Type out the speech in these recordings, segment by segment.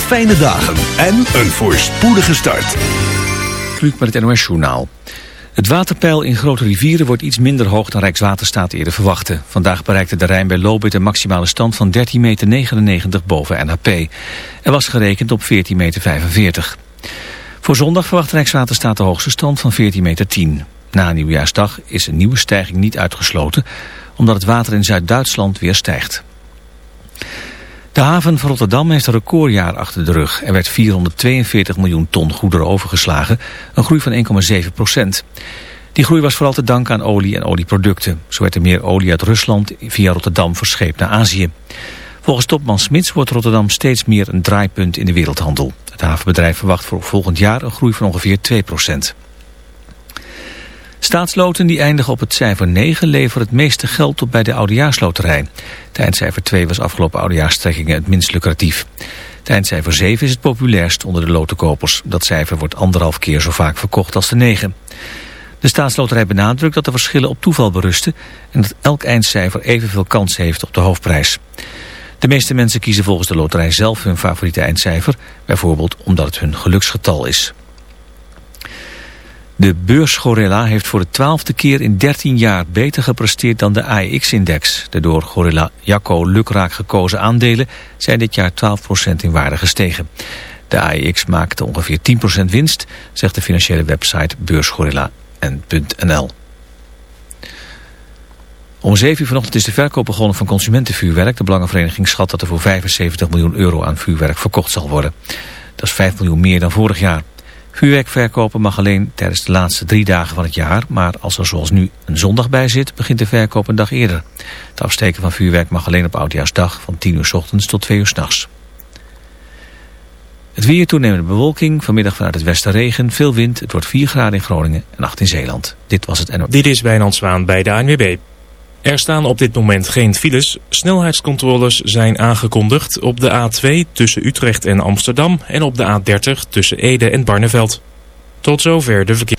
fijne dagen en een voorspoedige start. Kluk met het NOS Journaal. Het waterpeil in grote rivieren wordt iets minder hoog dan Rijkswaterstaat eerder verwachtte. Vandaag bereikte de Rijn bij Lobit een maximale stand van 13,99 meter boven NHP. Er was gerekend op 14,45 meter. Voor zondag verwacht Rijkswaterstaat de hoogste stand van 14,10 meter. Na nieuwjaarsdag is een nieuwe stijging niet uitgesloten, omdat het water in Zuid-Duitsland weer stijgt. De haven van Rotterdam heeft een recordjaar achter de rug. Er werd 442 miljoen ton goederen overgeslagen, een groei van 1,7 procent. Die groei was vooral te danken aan olie en olieproducten. Zo werd er meer olie uit Rusland via Rotterdam verscheept naar Azië. Volgens topman Smits wordt Rotterdam steeds meer een draaipunt in de wereldhandel. Het havenbedrijf verwacht voor volgend jaar een groei van ongeveer 2 procent. Staatsloten die eindigen op het cijfer 9 leveren het meeste geld op bij de oudejaarsloterij. Het eindcijfer 2 was afgelopen oudejaarstrekkingen het minst lucratief. Het eindcijfer 7 is het populairst onder de lotenkopers. Dat cijfer wordt anderhalf keer zo vaak verkocht als de 9. De staatsloterij benadrukt dat de verschillen op toeval berusten... en dat elk eindcijfer evenveel kans heeft op de hoofdprijs. De meeste mensen kiezen volgens de loterij zelf hun favoriete eindcijfer... bijvoorbeeld omdat het hun geluksgetal is. De beursgorilla heeft voor de twaalfde keer in 13 jaar beter gepresteerd dan de AEX-index. De door gorilla Jacco lukraak gekozen aandelen zijn dit jaar 12% in waarde gestegen. De AEX maakte ongeveer 10% winst, zegt de financiële website beursgorilla.nl. Om 7 uur vanochtend is de verkoop begonnen van consumentenvuurwerk. De Belangenvereniging schat dat er voor 75 miljoen euro aan vuurwerk verkocht zal worden. Dat is 5 miljoen meer dan vorig jaar. Vuurwerk verkopen mag alleen tijdens de laatste drie dagen van het jaar, maar als er zoals nu een zondag bij zit, begint de verkoop een dag eerder. Het afsteken van vuurwerk mag alleen op Oudjaarsdag van 10 uur s ochtends tot 2 uur s'nachts. Het weer toenemende bewolking, vanmiddag vanuit het westen regen, veel wind, het wordt 4 graden in Groningen en 8 in Zeeland. Dit was het NO. Dit is Wijnand Zwaan bij de ANWB. Er staan op dit moment geen files. Snelheidscontroles zijn aangekondigd op de A2 tussen Utrecht en Amsterdam en op de A30 tussen Ede en Barneveld. Tot zover de verkeer.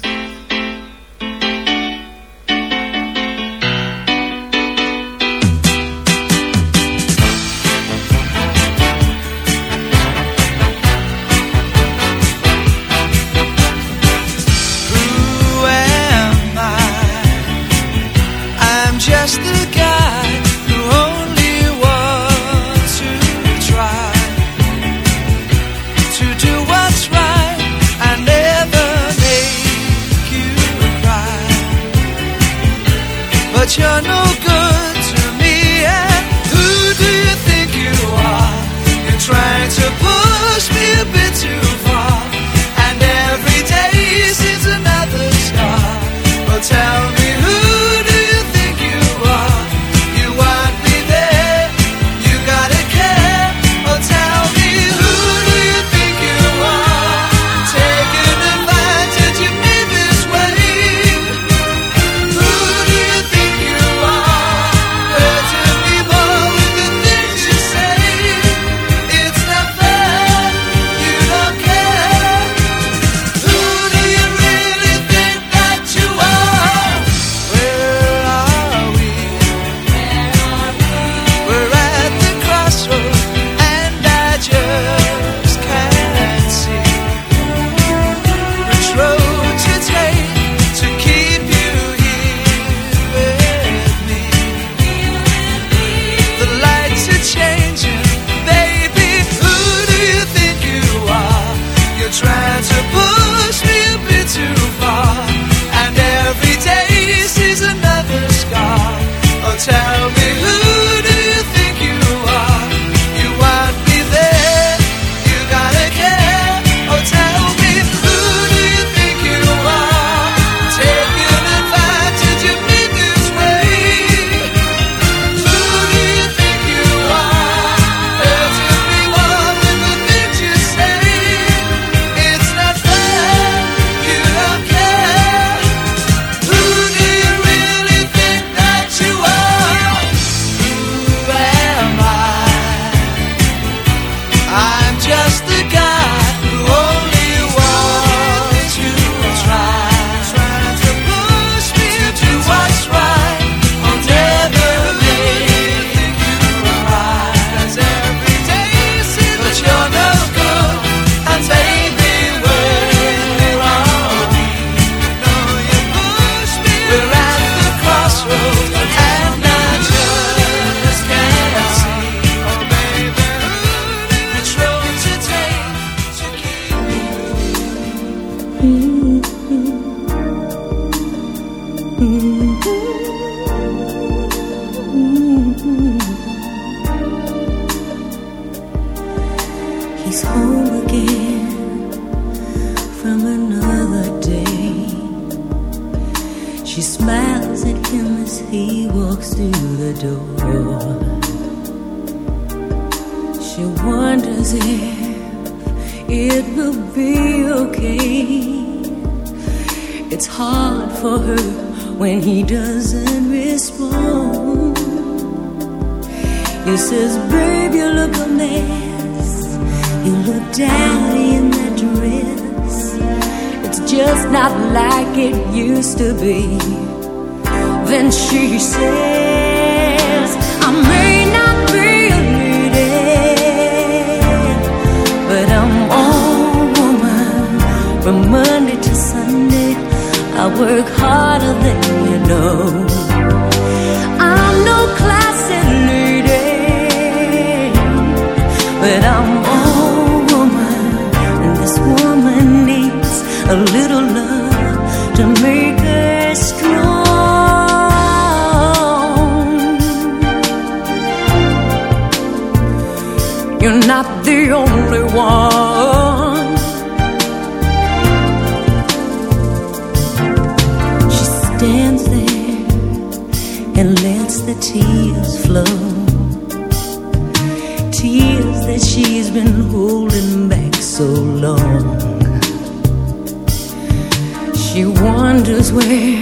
She wonders where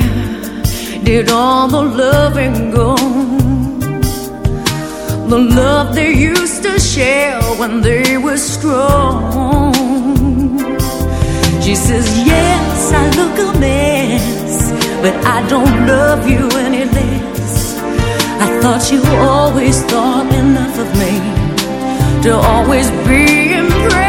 did all the loving go? The love they used to share when they were strong. She says, Yes, I look a mess, but I don't love you any less. I thought you always thought enough of me to always be impressed.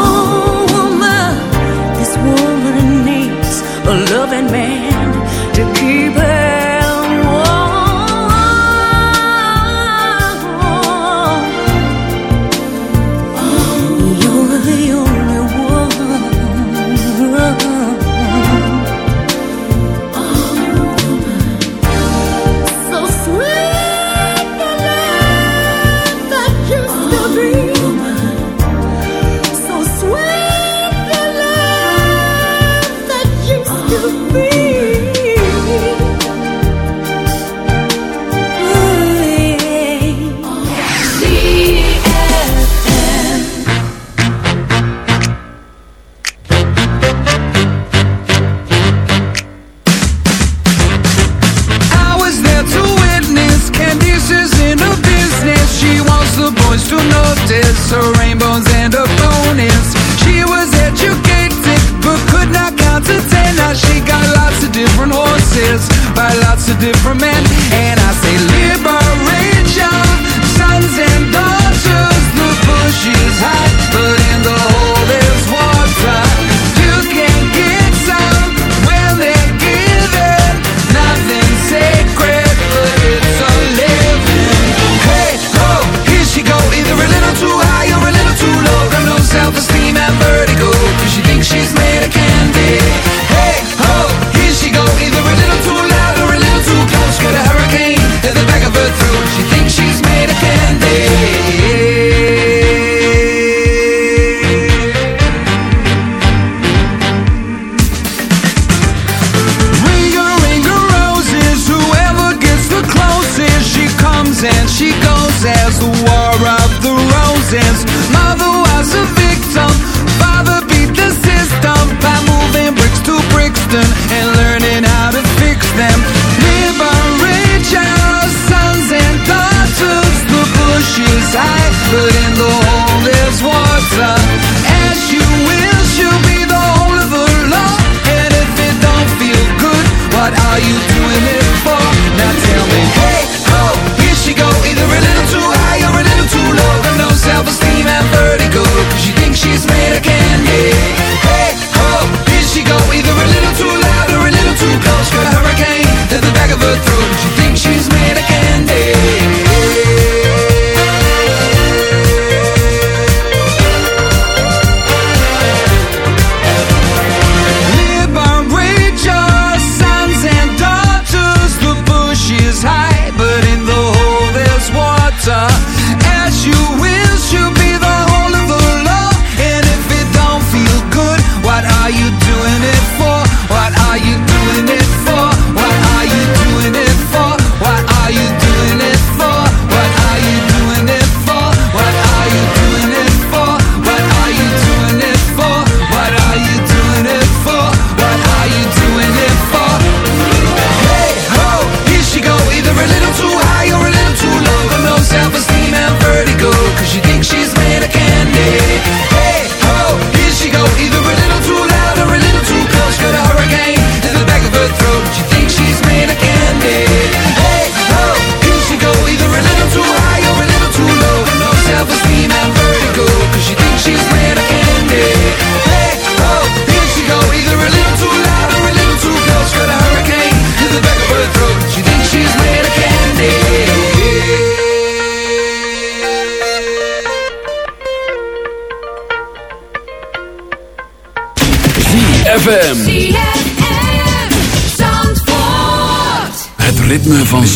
a loving man to keep her.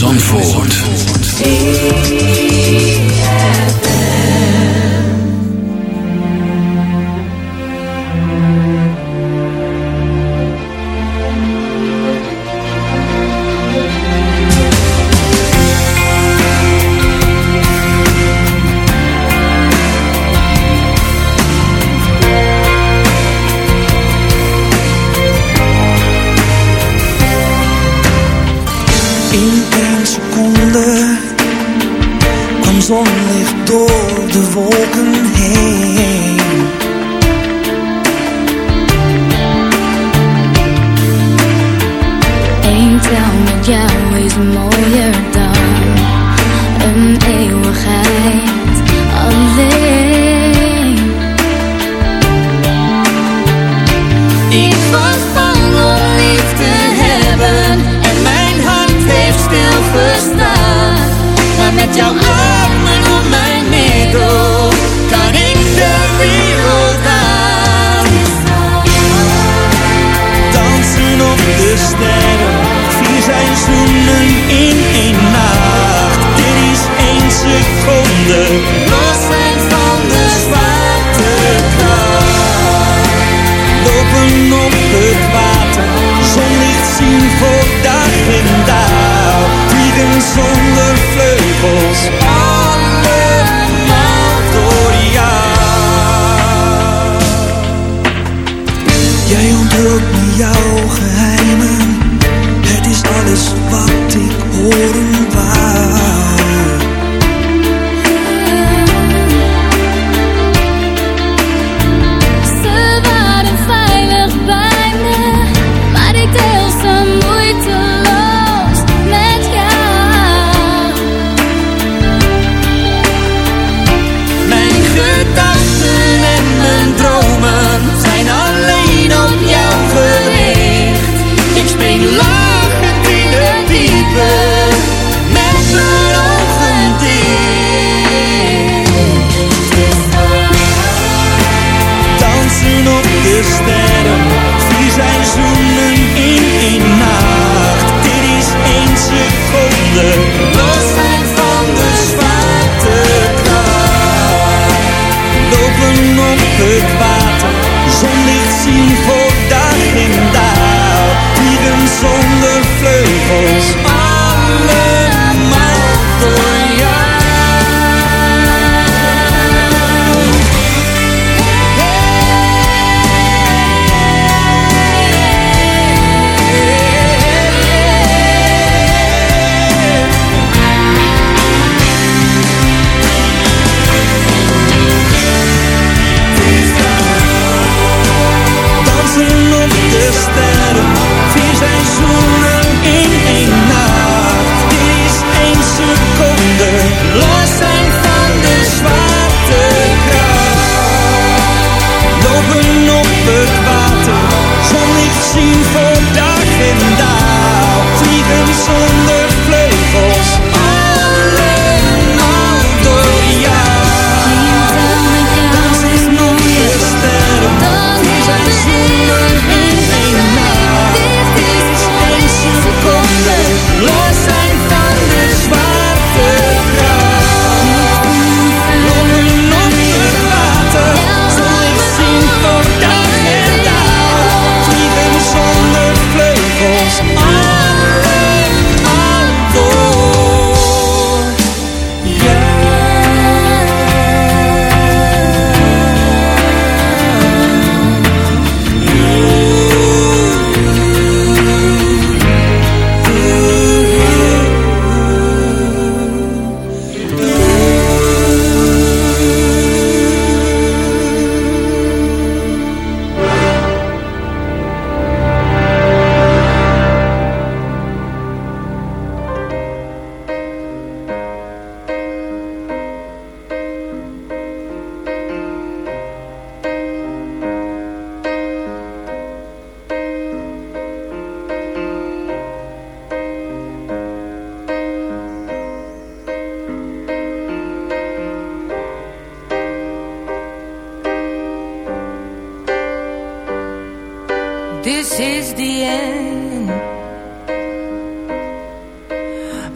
Zandvoort.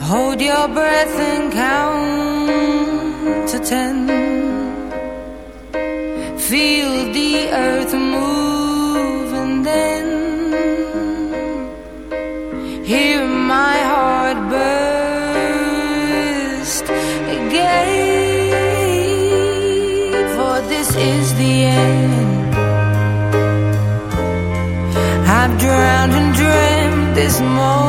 Hold your breath and count to ten. Feel the earth move and then hear my heart burst again. For this is the end. I've drowned and dreamt this moment.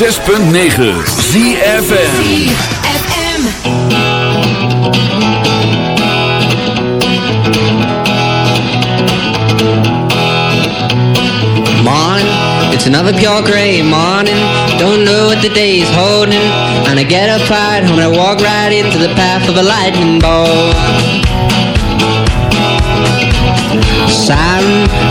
106.9 ZFN It's another pure gray morning. Don't know what the day is holding. And I get up right home and I walk right into the path of a lightning bolt.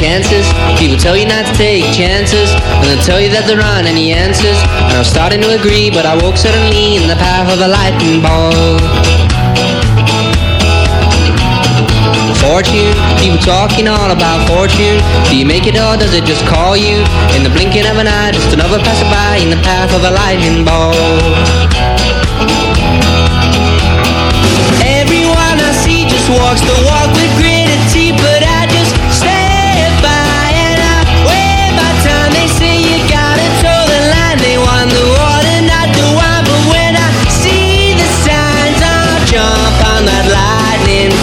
chances. People tell you not to take chances, and they tell you that there aren't any answers. And I'm starting to agree, but I woke suddenly in the path of a lightning ball. Fortune, people talking all about fortune. Do you make it or does it just call you? In the blinking of an eye, just another passerby in the path of a lightning ball. Everyone I see just walks the walk.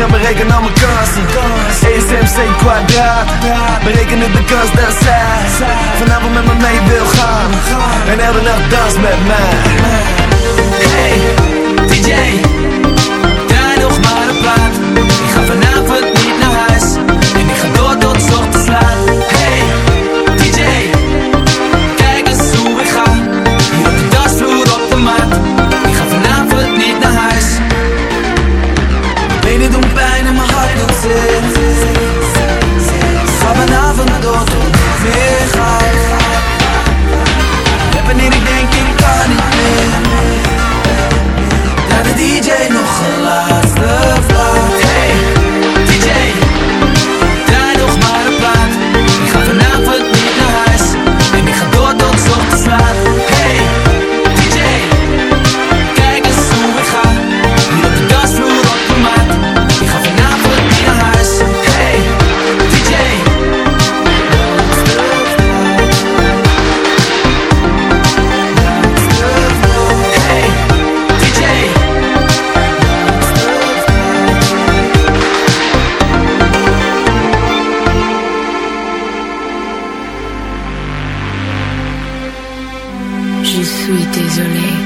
ga berekenen al mijn kansen ESMC kwadraat Berekenen de kans dat zij Vanavond met me mee wil gaan. En elke nacht dans met mij. Hey, DJ Draai nog maar een plaat. Ik ga vanavond easily.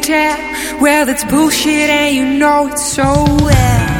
tell. Well, it's bullshit, and you know it so well.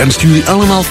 Wenst jullie allemaal fijn.